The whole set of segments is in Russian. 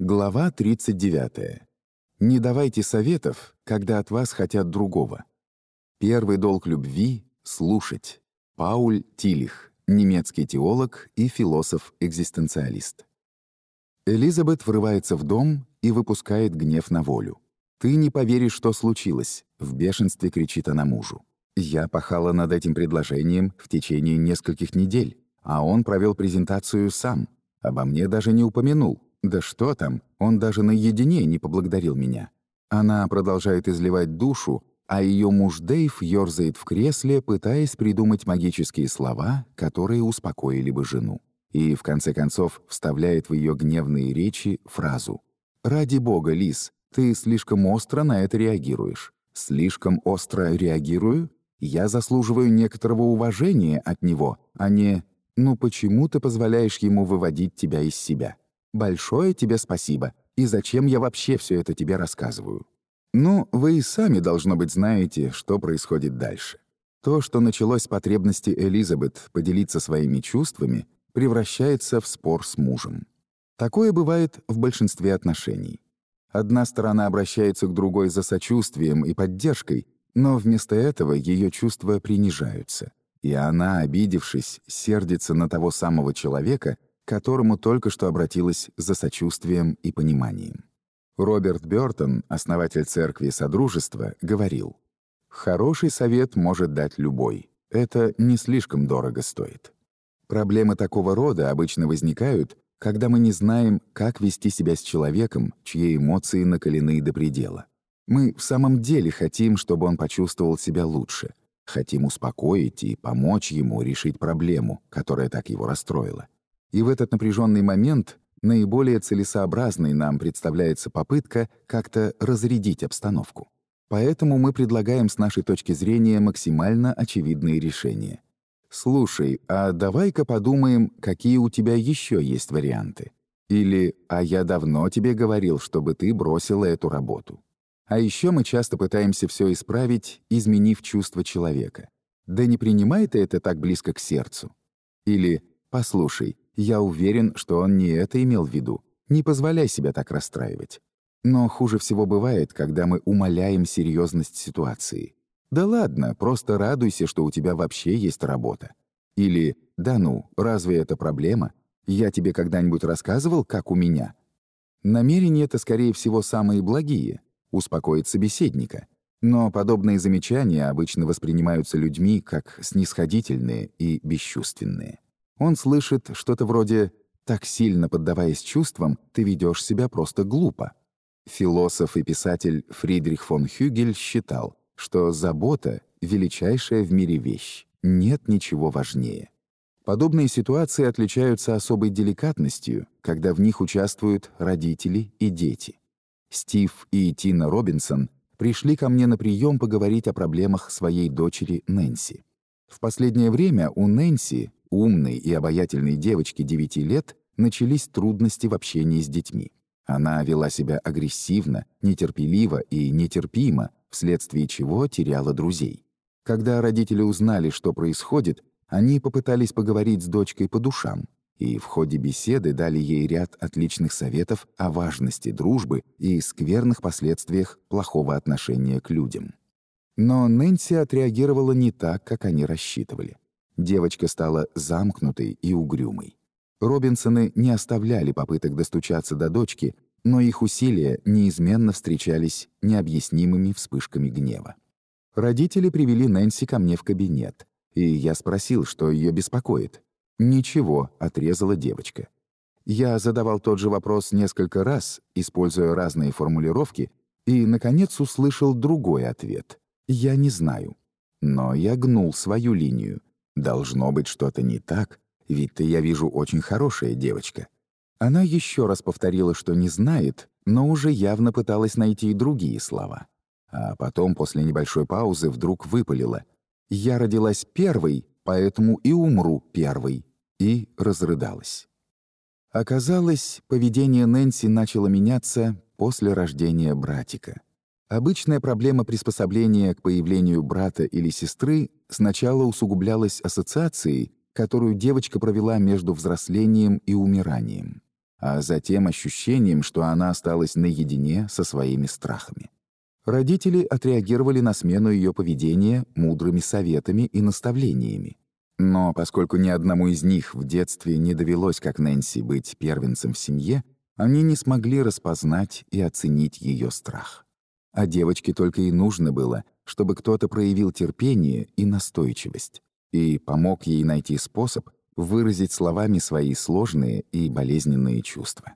Глава 39. Не давайте советов, когда от вас хотят другого. Первый долг любви — слушать. Пауль Тилих, немецкий теолог и философ-экзистенциалист. Элизабет врывается в дом и выпускает гнев на волю. «Ты не поверишь, что случилось», — в бешенстве кричит она мужу. «Я пахала над этим предложением в течение нескольких недель, а он провел презентацию сам. Обо мне даже не упомянул. Да что там, он даже наедине не поблагодарил меня. Она продолжает изливать душу, а ее муж Дэйв ёрзает в кресле, пытаясь придумать магические слова, которые успокоили бы жену. И, в конце концов, вставляет в ее гневные речи фразу «Ради бога, Лис, ты слишком остро на это реагируешь». «Слишком остро реагирую? Я заслуживаю некоторого уважения от него, а не «ну почему ты позволяешь ему выводить тебя из себя?» Большое тебе спасибо. И зачем я вообще все это тебе рассказываю? Ну, вы и сами, должно быть, знаете, что происходит дальше. То, что началось с потребности Элизабет поделиться своими чувствами, превращается в спор с мужем. Такое бывает в большинстве отношений. Одна сторона обращается к другой за сочувствием и поддержкой, но вместо этого ее чувства принижаются. И она, обидевшись, сердится на того самого человека, которому только что обратилась за сочувствием и пониманием. Роберт Бёртон, основатель церкви Содружества, говорил, «Хороший совет может дать любой. Это не слишком дорого стоит». Проблемы такого рода обычно возникают, когда мы не знаем, как вести себя с человеком, чьи эмоции накалены до предела. Мы в самом деле хотим, чтобы он почувствовал себя лучше. Хотим успокоить и помочь ему решить проблему, которая так его расстроила. И в этот напряженный момент наиболее целесообразной нам представляется попытка как-то разрядить обстановку. Поэтому мы предлагаем с нашей точки зрения максимально очевидные решения. «Слушай, а давай-ка подумаем, какие у тебя еще есть варианты». Или «А я давно тебе говорил, чтобы ты бросила эту работу». А еще мы часто пытаемся все исправить, изменив чувство человека. Да не принимай ты это так близко к сердцу. Или «Послушай, я уверен, что он не это имел в виду. Не позволяй себя так расстраивать. Но хуже всего бывает, когда мы умаляем серьезность ситуации. Да ладно, просто радуйся, что у тебя вообще есть работа. Или «Да ну, разве это проблема? Я тебе когда-нибудь рассказывал, как у меня?» Намерения это, скорее всего, самые благие — успокоить собеседника. Но подобные замечания обычно воспринимаются людьми как снисходительные и бесчувственные. Он слышит что-то вроде «так сильно поддаваясь чувствам, ты ведешь себя просто глупо». Философ и писатель Фридрих фон Хюгель считал, что забота — величайшая в мире вещь, нет ничего важнее. Подобные ситуации отличаются особой деликатностью, когда в них участвуют родители и дети. Стив и Тина Робинсон пришли ко мне на прием поговорить о проблемах своей дочери Нэнси. В последнее время у Нэнси умной и обаятельной девочки 9 лет начались трудности в общении с детьми. Она вела себя агрессивно, нетерпеливо и нетерпимо, вследствие чего теряла друзей. Когда родители узнали, что происходит, они попытались поговорить с дочкой по душам, и в ходе беседы дали ей ряд отличных советов о важности дружбы и скверных последствиях плохого отношения к людям. Но Нэнси отреагировала не так, как они рассчитывали. Девочка стала замкнутой и угрюмой. Робинсоны не оставляли попыток достучаться до дочки, но их усилия неизменно встречались необъяснимыми вспышками гнева. Родители привели Нэнси ко мне в кабинет, и я спросил, что ее беспокоит. «Ничего», — отрезала девочка. Я задавал тот же вопрос несколько раз, используя разные формулировки, и, наконец, услышал другой ответ. «Я не знаю». Но я гнул свою линию. Должно быть что-то не так, ведь ты, я вижу, очень хорошая девочка. Она еще раз повторила, что не знает, но уже явно пыталась найти и другие слова. А потом, после небольшой паузы, вдруг выпалила. «Я родилась первой, поэтому и умру первой», и разрыдалась. Оказалось, поведение Нэнси начало меняться после рождения братика. Обычная проблема приспособления к появлению брата или сестры сначала усугублялась ассоциацией, которую девочка провела между взрослением и умиранием. а затем ощущением, что она осталась наедине со своими страхами. Родители отреагировали на смену ее поведения мудрыми советами и наставлениями. Но поскольку ни одному из них в детстве не довелось, как Нэнси, быть первенцем в семье, они не смогли распознать и оценить ее страх. А девочке только и нужно было, чтобы кто-то проявил терпение и настойчивость и помог ей найти способ выразить словами свои сложные и болезненные чувства.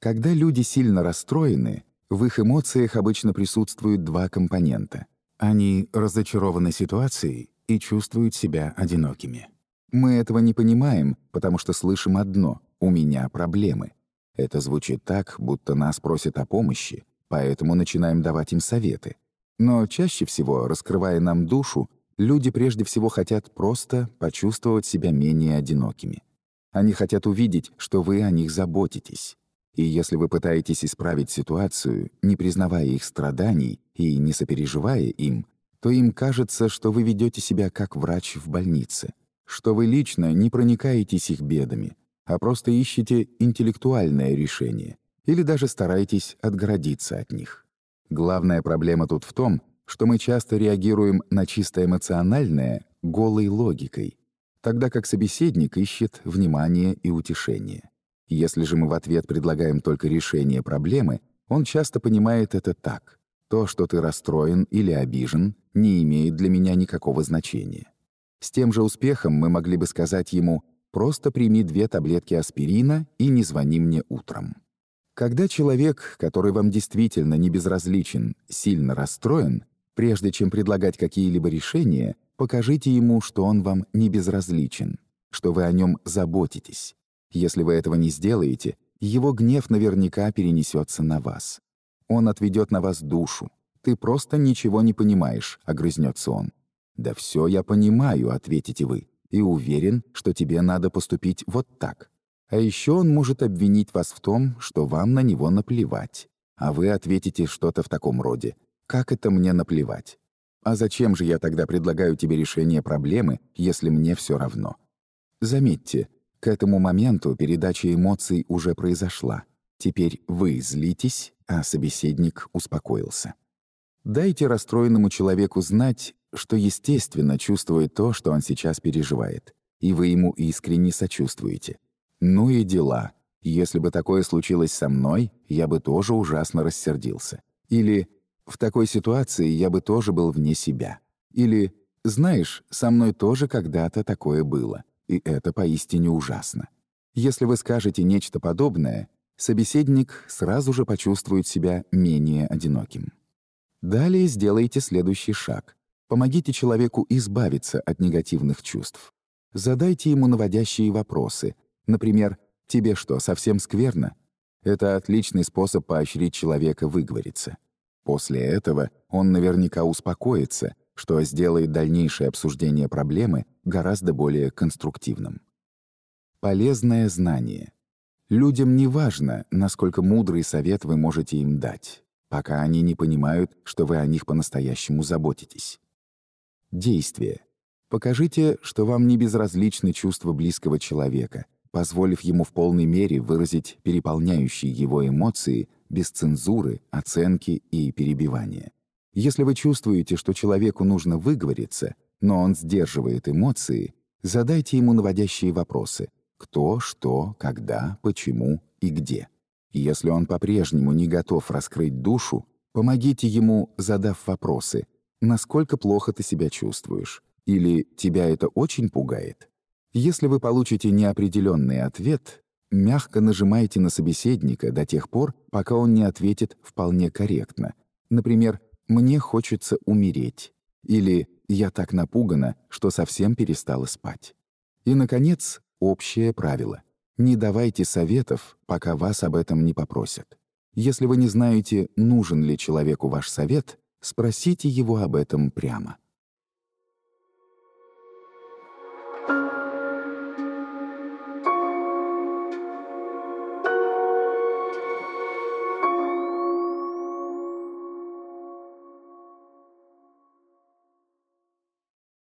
Когда люди сильно расстроены, в их эмоциях обычно присутствуют два компонента. Они разочарованы ситуацией и чувствуют себя одинокими. Мы этого не понимаем, потому что слышим одно «у меня проблемы». Это звучит так, будто нас просят о помощи, поэтому начинаем давать им советы. Но чаще всего, раскрывая нам душу, люди прежде всего хотят просто почувствовать себя менее одинокими. Они хотят увидеть, что вы о них заботитесь. И если вы пытаетесь исправить ситуацию, не признавая их страданий и не сопереживая им, то им кажется, что вы ведете себя как врач в больнице, что вы лично не проникаетесь их бедами, а просто ищете интеллектуальное решение или даже стараетесь отгородиться от них. Главная проблема тут в том, что мы часто реагируем на чисто эмоциональное голой логикой, тогда как собеседник ищет внимание и утешение. Если же мы в ответ предлагаем только решение проблемы, он часто понимает это так. То, что ты расстроен или обижен, не имеет для меня никакого значения. С тем же успехом мы могли бы сказать ему «просто прими две таблетки аспирина и не звони мне утром». Когда человек, который вам действительно не безразличен, сильно расстроен, прежде чем предлагать какие-либо решения, покажите ему, что он вам не безразличен, что вы о нем заботитесь. Если вы этого не сделаете, его гнев наверняка перенесется на вас. Он отведет на вас душу. «Ты просто ничего не понимаешь», — огрызнется он. «Да все я понимаю», — ответите вы, «и уверен, что тебе надо поступить вот так». А еще он может обвинить вас в том, что вам на него наплевать. А вы ответите что-то в таком роде. «Как это мне наплевать? А зачем же я тогда предлагаю тебе решение проблемы, если мне все равно?» Заметьте, к этому моменту передача эмоций уже произошла. Теперь вы злитесь, а собеседник успокоился. Дайте расстроенному человеку знать, что естественно чувствует то, что он сейчас переживает, и вы ему искренне сочувствуете. Ну и дела. Если бы такое случилось со мной, я бы тоже ужасно рассердился. Или «в такой ситуации я бы тоже был вне себя». Или «знаешь, со мной тоже когда-то такое было, и это поистине ужасно». Если вы скажете нечто подобное, собеседник сразу же почувствует себя менее одиноким. Далее сделайте следующий шаг. Помогите человеку избавиться от негативных чувств. Задайте ему наводящие вопросы, Например, «Тебе что, совсем скверно?» Это отличный способ поощрить человека выговориться. После этого он наверняка успокоится, что сделает дальнейшее обсуждение проблемы гораздо более конструктивным. Полезное знание. Людям не важно, насколько мудрый совет вы можете им дать, пока они не понимают, что вы о них по-настоящему заботитесь. Действие. Покажите, что вам не безразличны чувства близкого человека — позволив ему в полной мере выразить переполняющие его эмоции без цензуры, оценки и перебивания. Если вы чувствуете, что человеку нужно выговориться, но он сдерживает эмоции, задайте ему наводящие вопросы «кто», «что», «когда», «почему» и «где». Если он по-прежнему не готов раскрыть душу, помогите ему, задав вопросы «насколько плохо ты себя чувствуешь?» или «тебя это очень пугает?» Если вы получите неопределенный ответ, мягко нажимайте на собеседника до тех пор, пока он не ответит вполне корректно. Например, «мне хочется умереть» или «я так напугана, что совсем перестала спать». И, наконец, общее правило. Не давайте советов, пока вас об этом не попросят. Если вы не знаете, нужен ли человеку ваш совет, спросите его об этом прямо.